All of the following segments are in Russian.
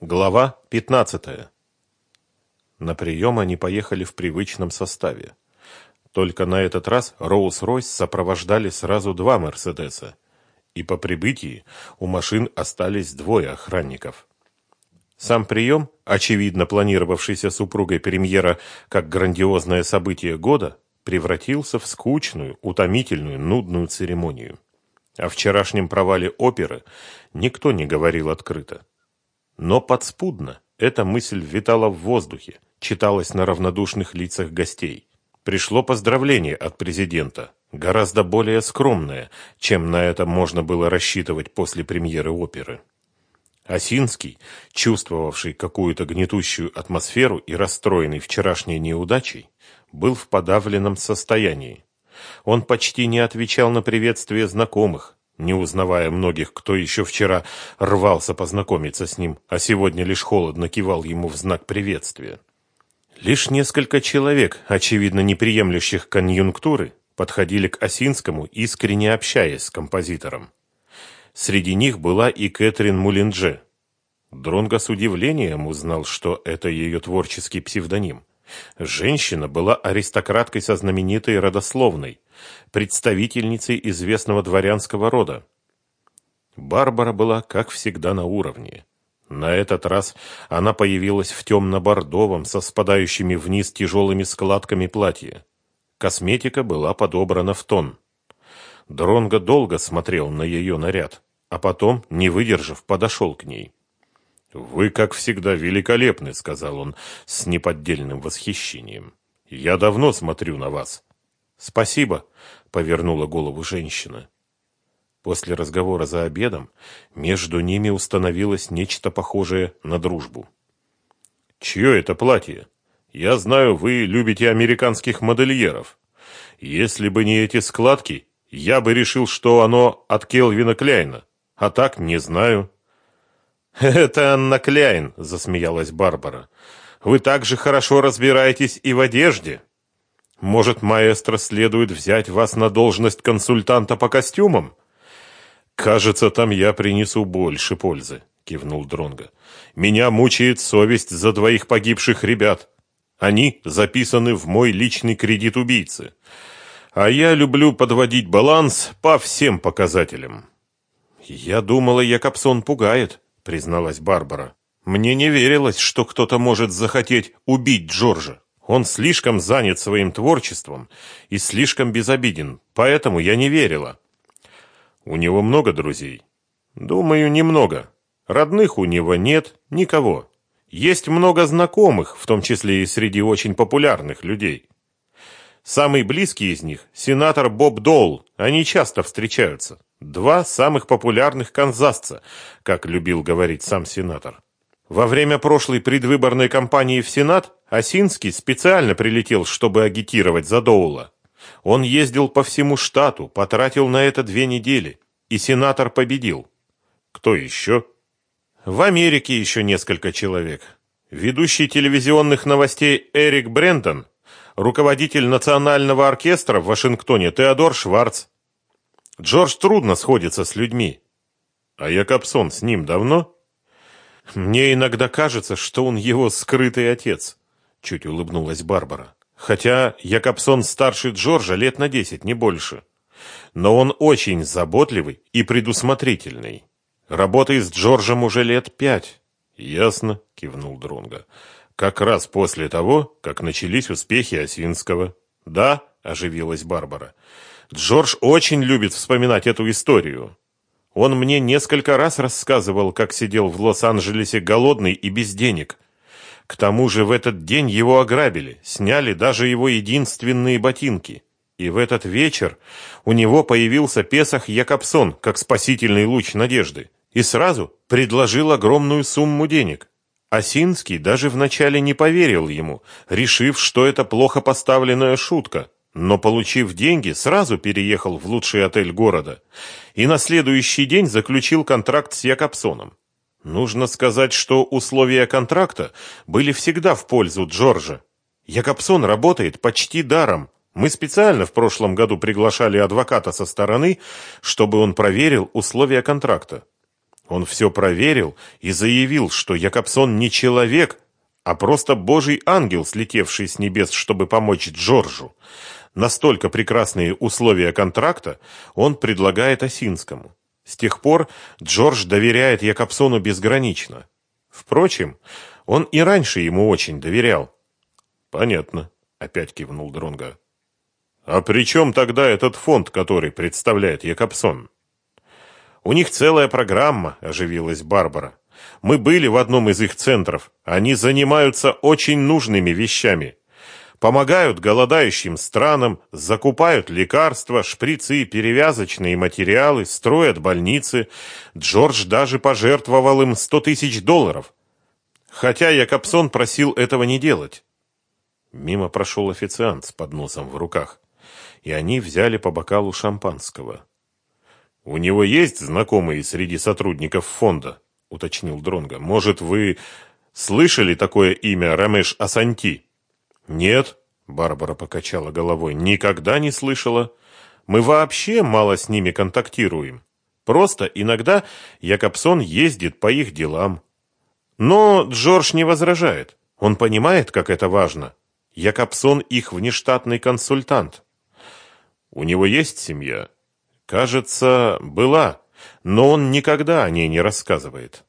Глава 15. На прием они поехали в привычном составе. Только на этот раз Роуз-Ройс сопровождали сразу два «Мерседеса», и по прибытии у машин остались двое охранников. Сам прием, очевидно планировавшийся супругой премьера как грандиозное событие года, превратился в скучную, утомительную, нудную церемонию. О вчерашнем провале оперы никто не говорил открыто. Но подспудно эта мысль витала в воздухе, читалась на равнодушных лицах гостей. Пришло поздравление от президента, гораздо более скромное, чем на это можно было рассчитывать после премьеры оперы. Осинский, чувствовавший какую-то гнетущую атмосферу и расстроенный вчерашней неудачей, был в подавленном состоянии. Он почти не отвечал на приветствия знакомых, не узнавая многих, кто еще вчера рвался познакомиться с ним, а сегодня лишь холодно кивал ему в знак приветствия. Лишь несколько человек, очевидно не приемлющих конъюнктуры, подходили к Осинскому, искренне общаясь с композитором. Среди них была и Кэтрин Мулиндже. Дронго с удивлением узнал, что это ее творческий псевдоним. Женщина была аристократкой со знаменитой родословной, представительницей известного дворянского рода. Барбара была, как всегда, на уровне. На этот раз она появилась в темно-бордовом, со спадающими вниз тяжелыми складками платья. Косметика была подобрана в тон. Дронго долго смотрел на ее наряд, а потом, не выдержав, подошел к ней. «Вы, как всегда, великолепны», — сказал он с неподдельным восхищением. «Я давно смотрю на вас». «Спасибо», — повернула голову женщина. После разговора за обедом между ними установилось нечто похожее на дружбу. «Чье это платье? Я знаю, вы любите американских модельеров. Если бы не эти складки, я бы решил, что оно от Келвина Кляйна, а так не знаю». «Это Анна Кляйн», — засмеялась Барбара. «Вы так же хорошо разбираетесь и в одежде. Может, маэстро следует взять вас на должность консультанта по костюмам?» «Кажется, там я принесу больше пользы», — кивнул Дронго. «Меня мучает совесть за двоих погибших ребят. Они записаны в мой личный кредит убийцы. А я люблю подводить баланс по всем показателям». «Я думала, Якобсон пугает», призналась Барбара. Мне не верилось, что кто-то может захотеть убить Джорджа. Он слишком занят своим творчеством и слишком безобиден, поэтому я не верила. У него много друзей? Думаю, немного. Родных у него нет, никого. Есть много знакомых, в том числе и среди очень популярных людей. Самый близкий из них – сенатор Боб Доул. Они часто встречаются. Два самых популярных канзасца, как любил говорить сам сенатор. Во время прошлой предвыборной кампании в Сенат Осинский специально прилетел, чтобы агитировать за Доула. Он ездил по всему штату, потратил на это две недели, и сенатор победил. Кто еще? В Америке еще несколько человек. Ведущий телевизионных новостей Эрик Брентон, руководитель национального оркестра в Вашингтоне Теодор Шварц, Джордж трудно сходится с людьми. А Якобсон с ним давно? Мне иногда кажется, что он его скрытый отец, чуть улыбнулась Барбара. Хотя Якобсон старше Джорджа лет на десять, не больше. Но он очень заботливый и предусмотрительный. Работает с Джорджем уже лет пять. Ясно, кивнул Дронга. Как раз после того, как начались успехи Осинского. Да, оживилась Барбара. Джордж очень любит вспоминать эту историю. Он мне несколько раз рассказывал, как сидел в Лос-Анджелесе голодный и без денег. К тому же в этот день его ограбили, сняли даже его единственные ботинки. И в этот вечер у него появился Песах Якобсон, как спасительный луч надежды, и сразу предложил огромную сумму денег. Осинский даже вначале не поверил ему, решив, что это плохо поставленная шутка но, получив деньги, сразу переехал в лучший отель города и на следующий день заключил контракт с Якобсоном. Нужно сказать, что условия контракта были всегда в пользу Джорджа. Якобсон работает почти даром. Мы специально в прошлом году приглашали адвоката со стороны, чтобы он проверил условия контракта. Он все проверил и заявил, что Якобсон не человек, а просто божий ангел, слетевший с небес, чтобы помочь Джорджу. Настолько прекрасные условия контракта он предлагает Осинскому. С тех пор Джордж доверяет Якобсону безгранично. Впрочем, он и раньше ему очень доверял. Понятно, опять кивнул Дронга. А при чем тогда этот фонд, который представляет Якобсон? У них целая программа, оживилась Барбара. Мы были в одном из их центров. Они занимаются очень нужными вещами. Помогают голодающим странам, закупают лекарства, шприцы, перевязочные материалы, строят больницы. Джордж даже пожертвовал им сто тысяч долларов. Хотя Якобсон просил этого не делать. Мимо прошел официант с подносом в руках, и они взяли по бокалу шампанского. У него есть знакомые среди сотрудников фонда, уточнил Дронга. Может, вы слышали такое имя Рамеш Асанти? Нет, Барбара покачала головой. Никогда не слышала. Мы вообще мало с ними контактируем. Просто иногда Якобсон ездит по их делам. Но Джордж не возражает. Он понимает, как это важно. Якобсон их внештатный консультант. У него есть семья? Кажется, была, но он никогда о ней не рассказывает.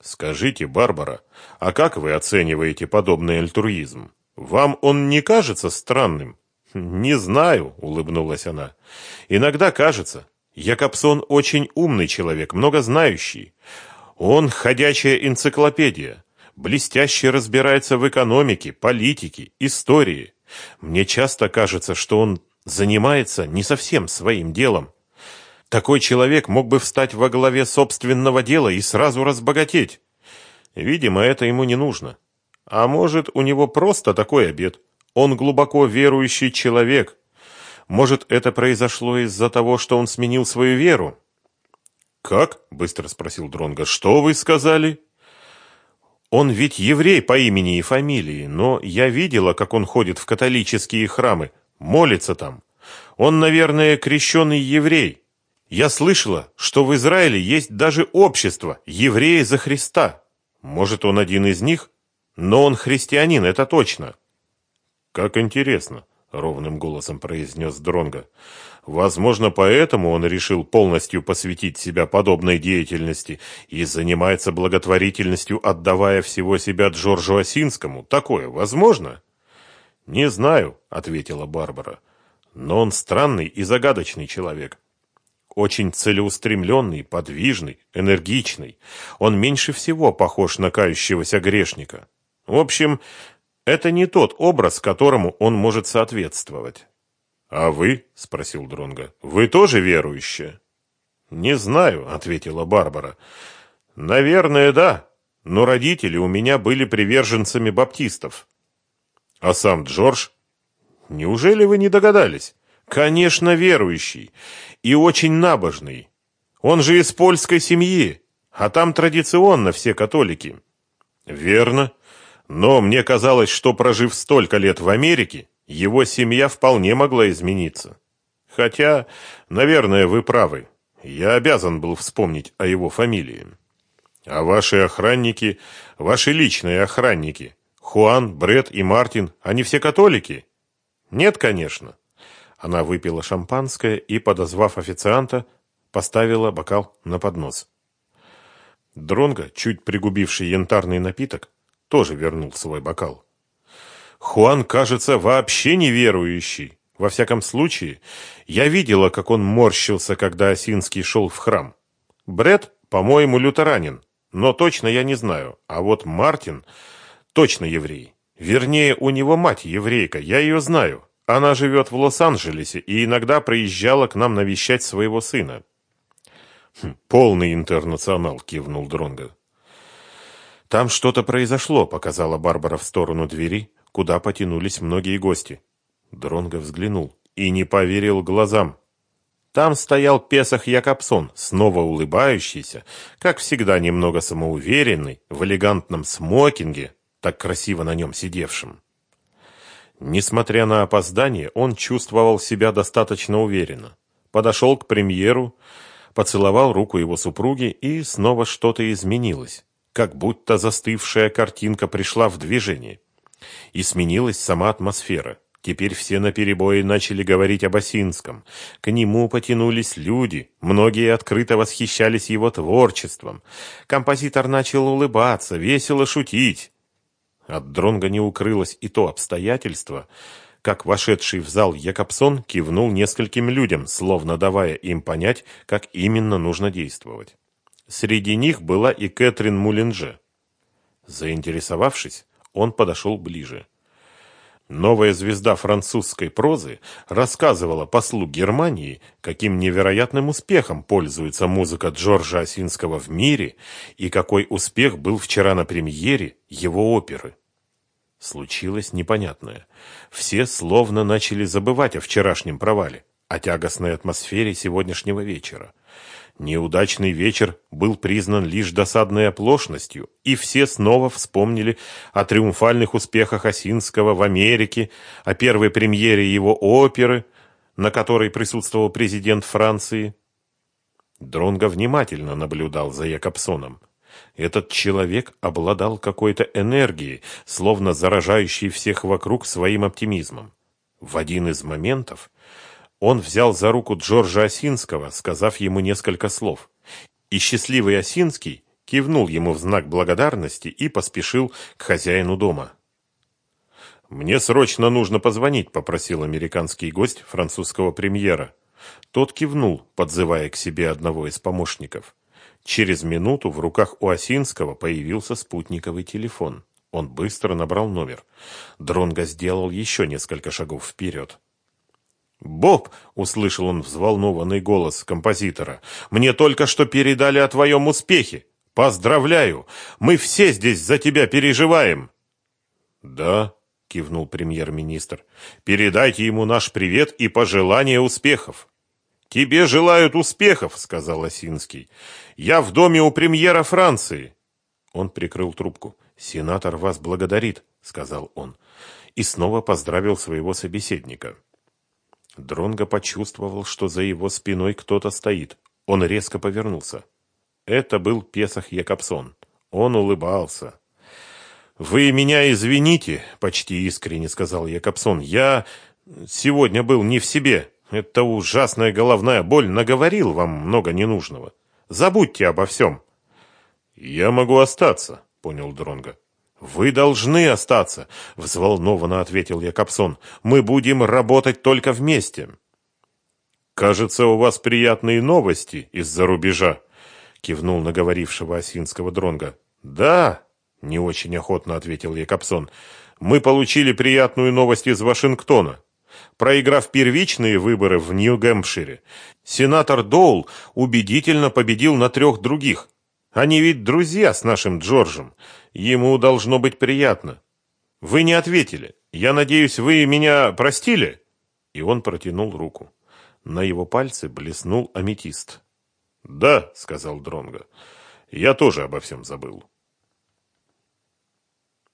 Скажите, Барбара, а как вы оцениваете подобный альтруизм? Вам он не кажется странным? Не знаю, улыбнулась она. Иногда кажется. Якобсон очень умный человек, многознающий. Он ходячая энциклопедия, блестяще разбирается в экономике, политике, истории. Мне часто кажется, что он занимается не совсем своим делом. Такой человек мог бы встать во главе собственного дела и сразу разбогатеть. Видимо, это ему не нужно. А может, у него просто такой обед. Он глубоко верующий человек. Может, это произошло из-за того, что он сменил свою веру? Как? быстро спросил Дронга. Что вы сказали? Он ведь еврей по имени и фамилии, но я видела, как он ходит в католические храмы, молится там. Он, наверное, крещеный еврей. Я слышала, что в Израиле есть даже общество «Евреи за Христа». Может, он один из них? Но он христианин, это точно. Как интересно, ровным голосом произнес Дронга. Возможно, поэтому он решил полностью посвятить себя подобной деятельности и занимается благотворительностью, отдавая всего себя Джорджу Осинскому. Такое возможно? Не знаю, ответила Барбара. Но он странный и загадочный человек очень целеустремленный, подвижный, энергичный. Он меньше всего похож на кающегося грешника. В общем, это не тот образ, которому он может соответствовать. А вы, спросил Дронга, вы тоже верующая? Не знаю, ответила Барбара. Наверное, да, но родители у меня были приверженцами баптистов. А сам Джордж? Неужели вы не догадались? Конечно, верующий и очень набожный. Он же из польской семьи, а там традиционно все католики. Верно. Но мне казалось, что прожив столько лет в Америке, его семья вполне могла измениться. Хотя, наверное, вы правы. Я обязан был вспомнить о его фамилии. А ваши охранники, ваши личные охранники, Хуан, Бред и Мартин, они все католики? Нет, конечно. Она выпила шампанское и, подозвав официанта, поставила бокал на поднос. Дронго, чуть пригубивший янтарный напиток, тоже вернул свой бокал. Хуан, кажется, вообще неверующий. Во всяком случае, я видела, как он морщился, когда Осинский шел в храм. Бред, по-моему, лютеранин, но точно я не знаю. А вот Мартин точно еврей. Вернее, у него мать еврейка, я ее знаю. Она живет в Лос-Анджелесе и иногда приезжала к нам навещать своего сына. Хм, полный интернационал, кивнул Дронго. Там что-то произошло, показала Барбара в сторону двери, куда потянулись многие гости. Дронго взглянул и не поверил глазам. Там стоял Песах Якобсон, снова улыбающийся, как всегда немного самоуверенный, в элегантном смокинге, так красиво на нем сидевшим. Несмотря на опоздание, он чувствовал себя достаточно уверенно. Подошел к премьеру, поцеловал руку его супруги, и снова что-то изменилось, как будто застывшая картинка пришла в движение. И сменилась сама атмосфера. Теперь все наперебой начали говорить об Осинском. К нему потянулись люди, многие открыто восхищались его творчеством. Композитор начал улыбаться, весело шутить. От Дронга не укрылось и то обстоятельство, как вошедший в зал Якобсон кивнул нескольким людям, словно давая им понять, как именно нужно действовать. Среди них была и Кэтрин Мулинже. Заинтересовавшись, он подошел ближе. Новая звезда французской прозы рассказывала послу Германии, каким невероятным успехом пользуется музыка Джорджа Осинского в мире и какой успех был вчера на премьере его оперы. Случилось непонятное. Все словно начали забывать о вчерашнем провале, о тягостной атмосфере сегодняшнего вечера. Неудачный вечер был признан лишь досадной оплошностью, и все снова вспомнили о триумфальных успехах Осинского в Америке, о первой премьере его оперы, на которой присутствовал президент Франции. Дронго внимательно наблюдал за Якобсоном. Этот человек обладал какой-то энергией, словно заражающей всех вокруг своим оптимизмом. В один из моментов он взял за руку Джорджа Осинского, сказав ему несколько слов. И счастливый Осинский кивнул ему в знак благодарности и поспешил к хозяину дома. «Мне срочно нужно позвонить», — попросил американский гость французского премьера. Тот кивнул, подзывая к себе одного из помощников. Через минуту в руках у Осинского появился спутниковый телефон. Он быстро набрал номер. Дронго сделал еще несколько шагов вперед. «Боб!» — услышал он взволнованный голос композитора. «Мне только что передали о твоем успехе. Поздравляю! Мы все здесь за тебя переживаем!» «Да», — кивнул премьер-министр, — «передайте ему наш привет и пожелания успехов». «Тебе желают успехов», — сказал Осинский. «Я в доме у премьера Франции». Он прикрыл трубку. «Сенатор вас благодарит», — сказал он. И снова поздравил своего собеседника. Дронго почувствовал, что за его спиной кто-то стоит. Он резко повернулся. Это был Песах Якобсон. Он улыбался. «Вы меня извините», — почти искренне сказал Якобсон. «Я сегодня был не в себе. Эта ужасная головная боль наговорил вам много ненужного. Забудьте обо всем». «Я могу остаться», — понял Дронго. «Вы должны остаться», — взволнованно ответил Якобсон. «Мы будем работать только вместе». «Кажется, у вас приятные новости из-за рубежа», — кивнул наговорившего Осинского Дронга. «Да», — не очень охотно ответил Якобсон. «Мы получили приятную новость из Вашингтона. Проиграв первичные выборы в Нью-Гэмпшире, сенатор Доул убедительно победил на трех других. Они ведь друзья с нашим Джорджем. Ему должно быть приятно. Вы не ответили. Я надеюсь, вы меня простили?» И он протянул руку. На его пальце блеснул аметист. «Да», — сказал Дронго, — «я тоже обо всем забыл».